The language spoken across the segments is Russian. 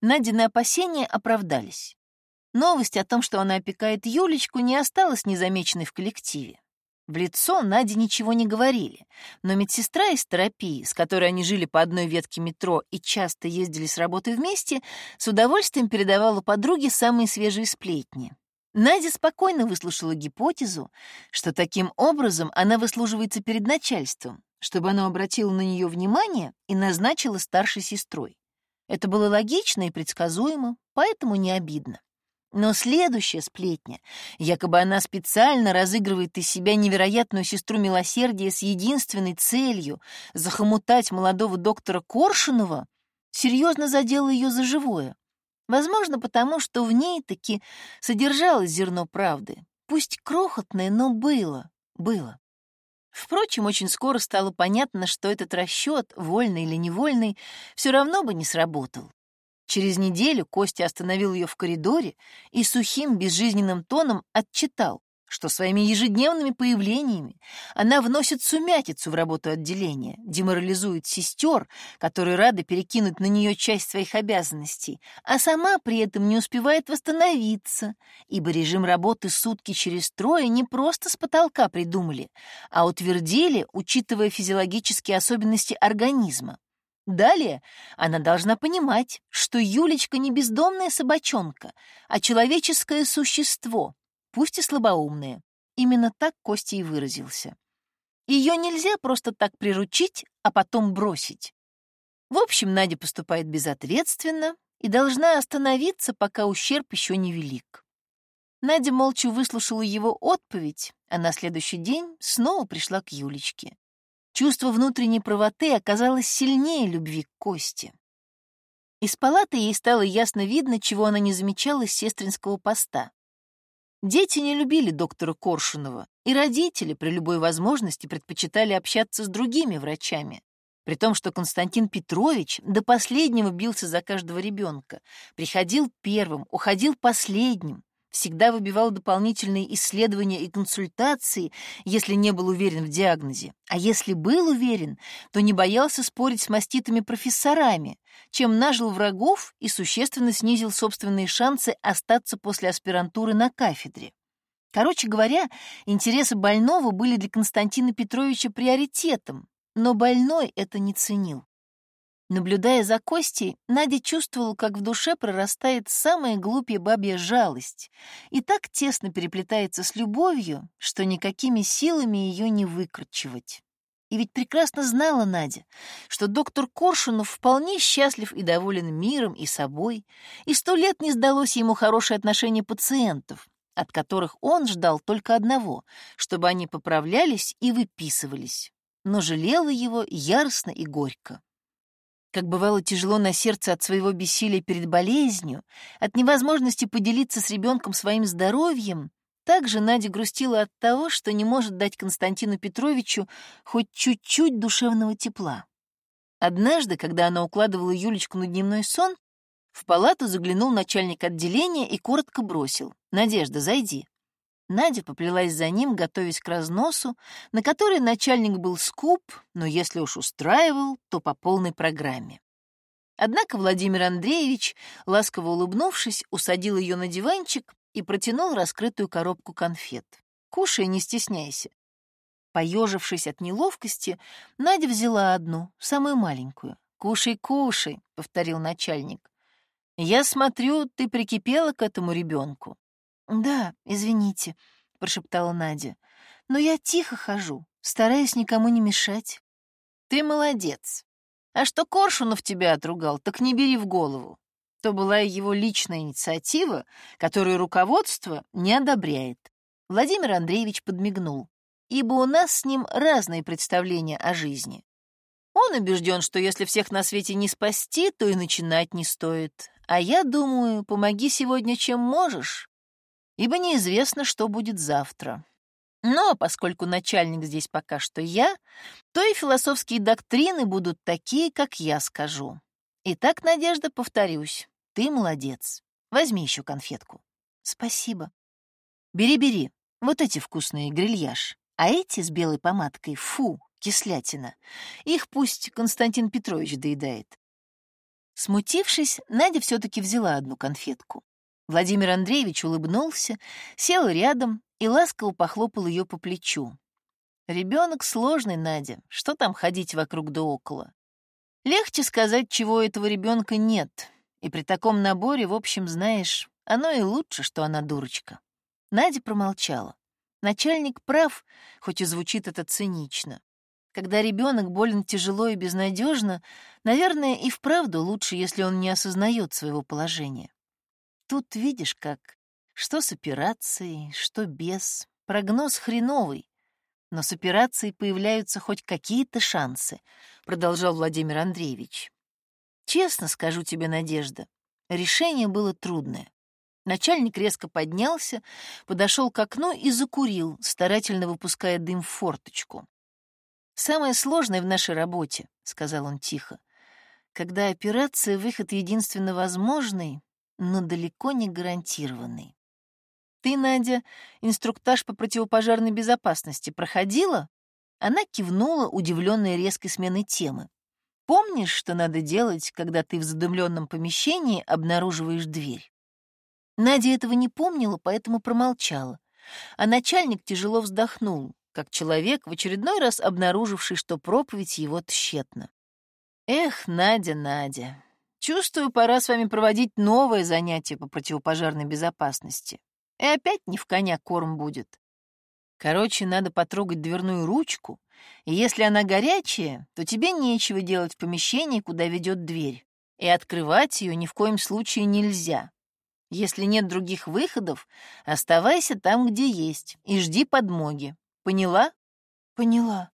Надины опасения оправдались. Новость о том, что она опекает Юлечку, не осталась незамеченной в коллективе. В лицо Наде ничего не говорили, но медсестра из терапии, с которой они жили по одной ветке метро и часто ездили с работы вместе, с удовольствием передавала подруге самые свежие сплетни. Надя спокойно выслушала гипотезу, что таким образом она выслуживается перед начальством, чтобы оно обратило на нее внимание и назначило старшей сестрой. Это было логично и предсказуемо, поэтому не обидно. Но следующая сплетня, якобы она специально разыгрывает из себя невероятную сестру милосердия с единственной целью захомутать молодого доктора Коршунова, серьезно задела ее за живое. Возможно, потому что в ней таки содержалось зерно правды. Пусть крохотное, но было, было. Впрочем, очень скоро стало понятно, что этот расчет, вольный или невольный, все равно бы не сработал. Через неделю Костя остановил ее в коридоре и сухим, безжизненным тоном отчитал, что своими ежедневными появлениями она вносит сумятицу в работу отделения, деморализует сестер, которые рады перекинуть на нее часть своих обязанностей, а сама при этом не успевает восстановиться, ибо режим работы сутки через трое не просто с потолка придумали, а утвердили, учитывая физиологические особенности организма. Далее она должна понимать, что Юлечка не бездомная собачонка, а человеческое существо, пусть и слабоумное. Именно так Костя и выразился. Ее нельзя просто так приручить, а потом бросить. В общем, Надя поступает безответственно и должна остановиться, пока ущерб еще не велик. Надя молча выслушала его отповедь, а на следующий день снова пришла к Юлечке. Чувство внутренней правоты оказалось сильнее любви к Косте. Из палаты ей стало ясно видно, чего она не замечала с сестринского поста. Дети не любили доктора Коршунова, и родители при любой возможности предпочитали общаться с другими врачами, при том, что Константин Петрович до последнего бился за каждого ребенка, приходил первым, уходил последним, всегда выбивал дополнительные исследования и консультации, если не был уверен в диагнозе. А если был уверен, то не боялся спорить с маститыми профессорами, чем нажил врагов и существенно снизил собственные шансы остаться после аспирантуры на кафедре. Короче говоря, интересы больного были для Константина Петровича приоритетом, но больной это не ценил. Наблюдая за Костей, Надя чувствовала, как в душе прорастает самая глупая бабья жалость и так тесно переплетается с любовью, что никакими силами ее не выкручивать. И ведь прекрасно знала Надя, что доктор Коршунов вполне счастлив и доволен миром и собой, и сто лет не сдалось ему хорошее отношение пациентов, от которых он ждал только одного, чтобы они поправлялись и выписывались, но жалела его яростно и горько. Как бывало тяжело на сердце от своего бессилия перед болезнью, от невозможности поделиться с ребенком своим здоровьем, также Надя грустила от того, что не может дать Константину Петровичу хоть чуть-чуть душевного тепла. Однажды, когда она укладывала Юлечку на дневной сон, в палату заглянул начальник отделения и коротко бросил. «Надежда, зайди». Надя поплелась за ним, готовясь к разносу, на который начальник был скуп, но если уж устраивал, то по полной программе. Однако Владимир Андреевич, ласково улыбнувшись, усадил ее на диванчик и протянул раскрытую коробку конфет. «Кушай, не стесняйся». Поежившись от неловкости, Надя взяла одну, самую маленькую. «Кушай, кушай», — повторил начальник. «Я смотрю, ты прикипела к этому ребенку. «Да, извините», — прошептала Надя. «Но я тихо хожу, стараюсь никому не мешать». «Ты молодец. А что Коршунов тебя отругал, так не бери в голову. То была его личная инициатива, которую руководство не одобряет». Владимир Андреевич подмигнул, ибо у нас с ним разные представления о жизни. Он убежден, что если всех на свете не спасти, то и начинать не стоит. А я думаю, помоги сегодня чем можешь, ибо неизвестно, что будет завтра. Но поскольку начальник здесь пока что я, то и философские доктрины будут такие, как я скажу. Итак, Надежда, повторюсь, ты молодец. Возьми еще конфетку. Спасибо. Бери-бери, вот эти вкусные грильяж. А эти с белой помадкой, фу, кислятина. Их пусть Константин Петрович доедает. Смутившись, Надя все-таки взяла одну конфетку. Владимир Андреевич улыбнулся, сел рядом и ласково похлопал ее по плечу. Ребенок сложный, Надя, что там ходить вокруг да около? Легче сказать, чего этого ребенка нет, и при таком наборе, в общем, знаешь, оно и лучше, что она дурочка. Надя промолчала. Начальник прав, хоть и звучит это цинично. Когда ребенок болен тяжело и безнадежно, наверное, и вправду лучше, если он не осознает своего положения. Тут видишь как, что с операцией, что без. Прогноз хреновый. Но с операцией появляются хоть какие-то шансы, продолжал Владимир Андреевич. Честно скажу тебе, Надежда, решение было трудное. Начальник резко поднялся, подошел к окну и закурил, старательно выпуская дым в форточку. «Самое сложное в нашей работе», — сказал он тихо, «когда операция — выход единственно возможный, но далеко не гарантированный. Ты, Надя, инструктаж по противопожарной безопасности проходила?» Она кивнула, удивленная резкой сменой темы. «Помнишь, что надо делать, когда ты в задымленном помещении обнаруживаешь дверь?» Надя этого не помнила, поэтому промолчала. А начальник тяжело вздохнул как человек, в очередной раз обнаруживший, что проповедь его тщетна. «Эх, Надя, Надя, чувствую, пора с вами проводить новое занятие по противопожарной безопасности. И опять не в коня корм будет. Короче, надо потрогать дверную ручку, и если она горячая, то тебе нечего делать в помещении, куда ведет дверь, и открывать ее ни в коем случае нельзя. Если нет других выходов, оставайся там, где есть, и жди подмоги. Поняла? Поняла.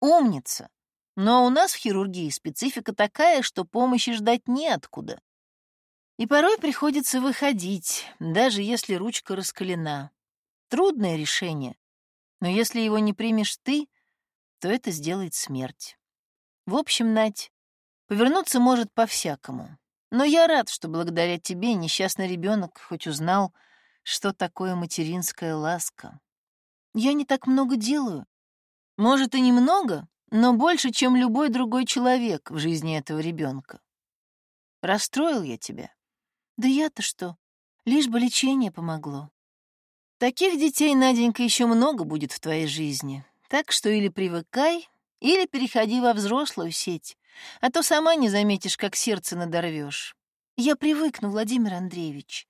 Умница. Но у нас в хирургии специфика такая, что помощи ждать неоткуда. И порой приходится выходить, даже если ручка раскалена. Трудное решение, но если его не примешь ты, то это сделает смерть. В общем, Надь, повернуться может по-всякому. Но я рад, что благодаря тебе несчастный ребенок хоть узнал, что такое материнская ласка. Я не так много делаю. Может, и немного, но больше, чем любой другой человек в жизни этого ребенка. Расстроил я тебя? Да я-то что? Лишь бы лечение помогло. Таких детей, Наденька, еще много будет в твоей жизни. Так что или привыкай, или переходи во взрослую сеть, а то сама не заметишь, как сердце надорвешь. Я привыкну, Владимир Андреевич.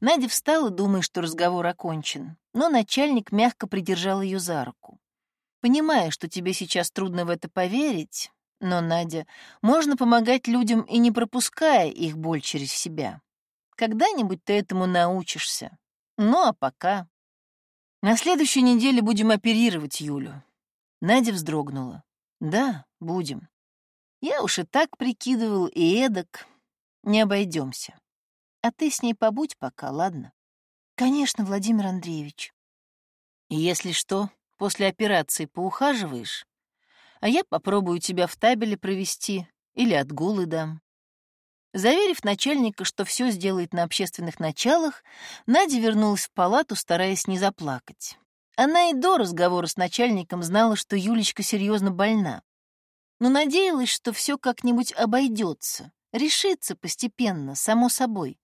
Надя встала, думая, что разговор окончен, но начальник мягко придержал ее за руку. Понимая, что тебе сейчас трудно в это поверить, но, Надя, можно помогать людям и не пропуская их боль через себя. Когда-нибудь ты этому научишься. Ну, а пока... На следующей неделе будем оперировать Юлю. Надя вздрогнула. Да, будем. Я уж и так прикидывал, и эдак, не обойдемся. А ты с ней побудь пока, ладно? Конечно, Владимир Андреевич. Если что, после операции поухаживаешь, а я попробую тебя в табеле провести или отгулы дам. Заверив начальника, что все сделает на общественных началах, Надя вернулась в палату, стараясь не заплакать. Она и до разговора с начальником знала, что Юлечка серьезно больна, но надеялась, что все как-нибудь обойдется, решится постепенно, само собой.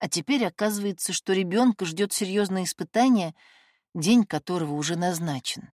А теперь оказывается, что ребенка ждет серьезное испытание, день которого уже назначен.